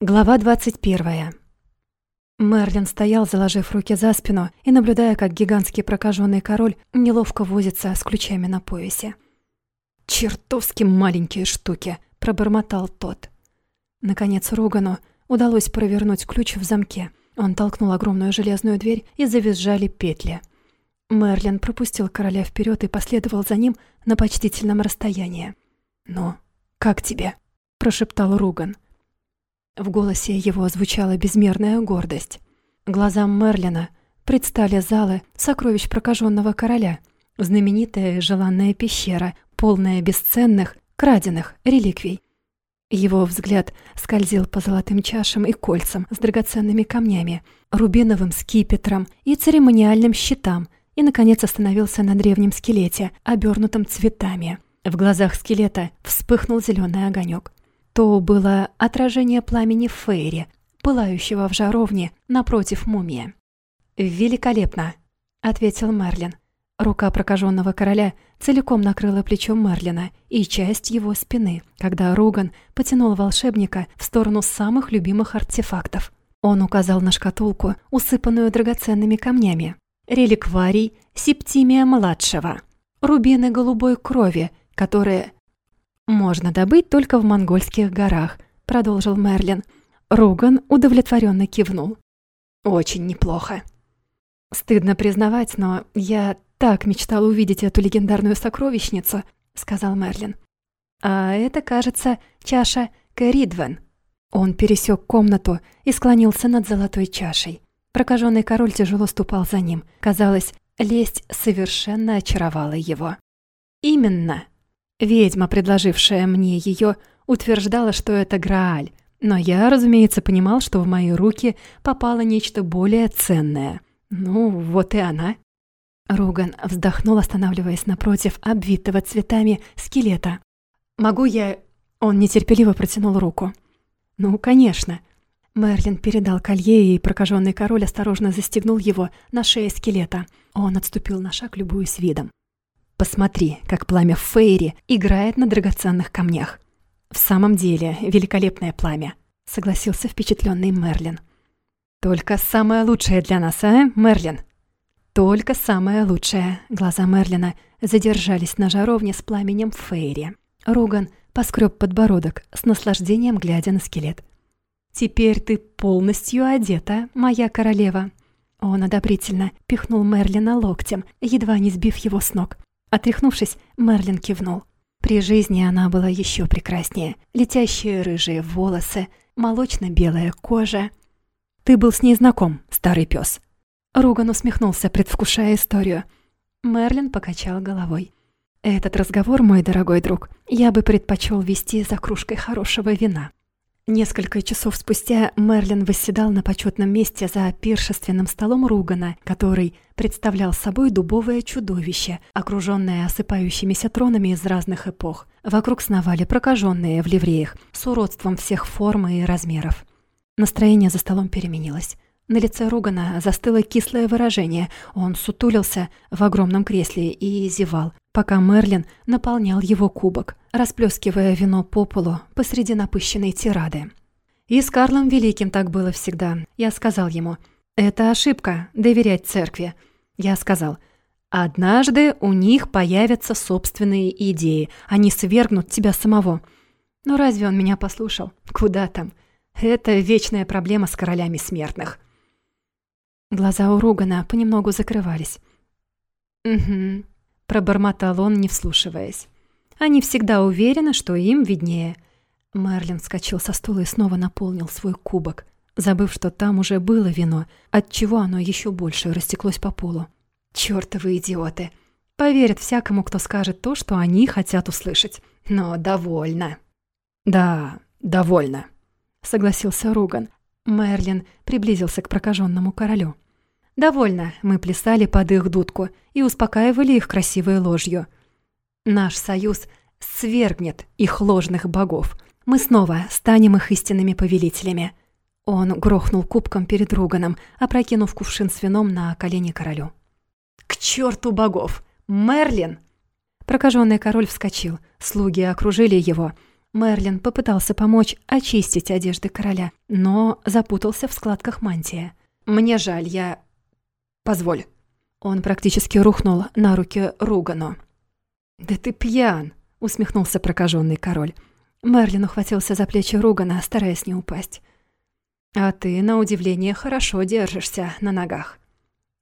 Глава 21. Мерлин стоял, заложив руки за спину и наблюдая, как гигантский прокаженный король неловко возится с ключами на поясе. «Чертовски маленькие штуки!» — пробормотал тот. Наконец Ругану удалось провернуть ключ в замке. Он толкнул огромную железную дверь и завизжали петли. Мерлин пропустил короля вперед и последовал за ним на почтительном расстоянии. «Ну, как тебе?» — прошептал Руган. — в голосе его звучала безмерная гордость. Глазам Мерлина предстали залы сокровищ прокаженного короля, знаменитая желанная пещера, полная бесценных, краденных реликвий. Его взгляд скользил по золотым чашам и кольцам с драгоценными камнями, рубиновым скипетром и церемониальным щитам, и, наконец, остановился на древнем скелете, обернутом цветами. В глазах скелета вспыхнул зеленый огонек то было отражение пламени Фейри, пылающего в жаровне напротив мумии. «Великолепно!» — ответил Мерлин. Рука прокаженного короля целиком накрыла плечо Мерлина и часть его спины, когда Руган потянул волшебника в сторону самых любимых артефактов. Он указал на шкатулку, усыпанную драгоценными камнями. Реликварий Септимия-младшего. Рубины голубой крови, которые «Можно добыть только в монгольских горах», — продолжил Мерлин. Руган удовлетворенно кивнул. «Очень неплохо». «Стыдно признавать, но я так мечтал увидеть эту легендарную сокровищницу», — сказал Мерлин. «А это, кажется, чаша Кэридвен». Он пересек комнату и склонился над золотой чашей. Прокаженный король тяжело ступал за ним. Казалось, лесть совершенно очаровала его. «Именно», Ведьма, предложившая мне ее, утверждала, что это Грааль, но я, разумеется, понимал, что в мои руки попало нечто более ценное. Ну, вот и она. Руган вздохнул, останавливаясь напротив обвитого цветами скелета. «Могу я...» Он нетерпеливо протянул руку. «Ну, конечно». Мерлин передал колье, и прокаженный король осторожно застегнул его на шее скелета. Он отступил на шаг, любуясь видом. Посмотри, как пламя Фейри играет на драгоценных камнях. В самом деле, великолепное пламя, согласился впечатленный Мерлин. Только самое лучшее для нас, а, Мерлин? Только самое лучшее. Глаза Мерлина задержались на жаровне с пламенем Фейри. Руган поскреб подбородок, с наслаждением глядя на скелет. «Теперь ты полностью одета, моя королева». Он одобрительно пихнул Мерлина локтем, едва не сбив его с ног. Отряхнувшись, Мерлин кивнул. При жизни она была еще прекраснее. Летящие рыжие волосы, молочно-белая кожа. «Ты был с ней знаком, старый пес. Руган усмехнулся, предвкушая историю. Мерлин покачал головой. «Этот разговор, мой дорогой друг, я бы предпочел вести за кружкой хорошего вина. Несколько часов спустя Мерлин восседал на почетном месте за пиршественным столом Ругана, который представлял собой дубовое чудовище, окруженное осыпающимися тронами из разных эпох. Вокруг сновали прокаженные в ливреях с уродством всех форм и размеров. Настроение за столом переменилось. На лице Ругана застыло кислое выражение. Он сутулился в огромном кресле и зевал, пока Мерлин наполнял его кубок, расплескивая вино по полу посреди напыщенной тирады. И с Карлом Великим так было всегда. Я сказал ему, «Это ошибка, доверять церкви». Я сказал, «Однажды у них появятся собственные идеи, они свергнут тебя самого». Но разве он меня послушал? Куда там? Это вечная проблема с королями смертных. Глаза у Ругана понемногу закрывались. «Угу», — пробормотал он, не вслушиваясь. «Они всегда уверены, что им виднее». Мерлин вскочил со стула и снова наполнил свой кубок, забыв, что там уже было вино, отчего оно еще больше растеклось по полу. «Чёртовы идиоты! Поверят всякому, кто скажет то, что они хотят услышать. Но довольно». «Да, довольно», — согласился Руган, Мерлин приблизился к прокаженному королю. «Довольно, мы плясали под их дудку и успокаивали их красивой ложью. Наш союз свергнет их ложных богов. Мы снова станем их истинными повелителями». Он грохнул кубком перед Руганом, опрокинув кувшин с вином на колени королю. «К черту богов! Мерлин!» Прокаженный король вскочил. Слуги окружили его. Мерлин попытался помочь очистить одежды короля, но запутался в складках мантии. «Мне жаль, я...» «Позволь». Он практически рухнул на руки Ругану. «Да ты пьян!» — усмехнулся прокаженный король. Мерлин ухватился за плечи Ругана, стараясь не упасть. «А ты, на удивление, хорошо держишься на ногах».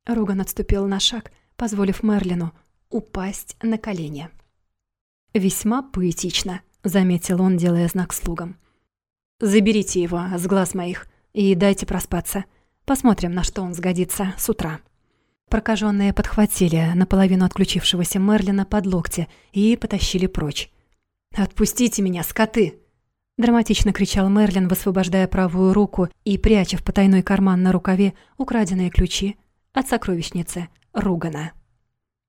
Руган отступил на шаг, позволив Мерлину упасть на колени. «Весьма поэтично», — заметил он, делая знак слугам. «Заберите его с глаз моих и дайте проспаться. Посмотрим, на что он сгодится с утра». Прокаженные подхватили наполовину отключившегося Мерлина под локти и потащили прочь. «Отпустите меня, скоты!» Драматично кричал Мерлин, высвобождая правую руку и пряча в потайной карман на рукаве украденные ключи от сокровищницы Ругана.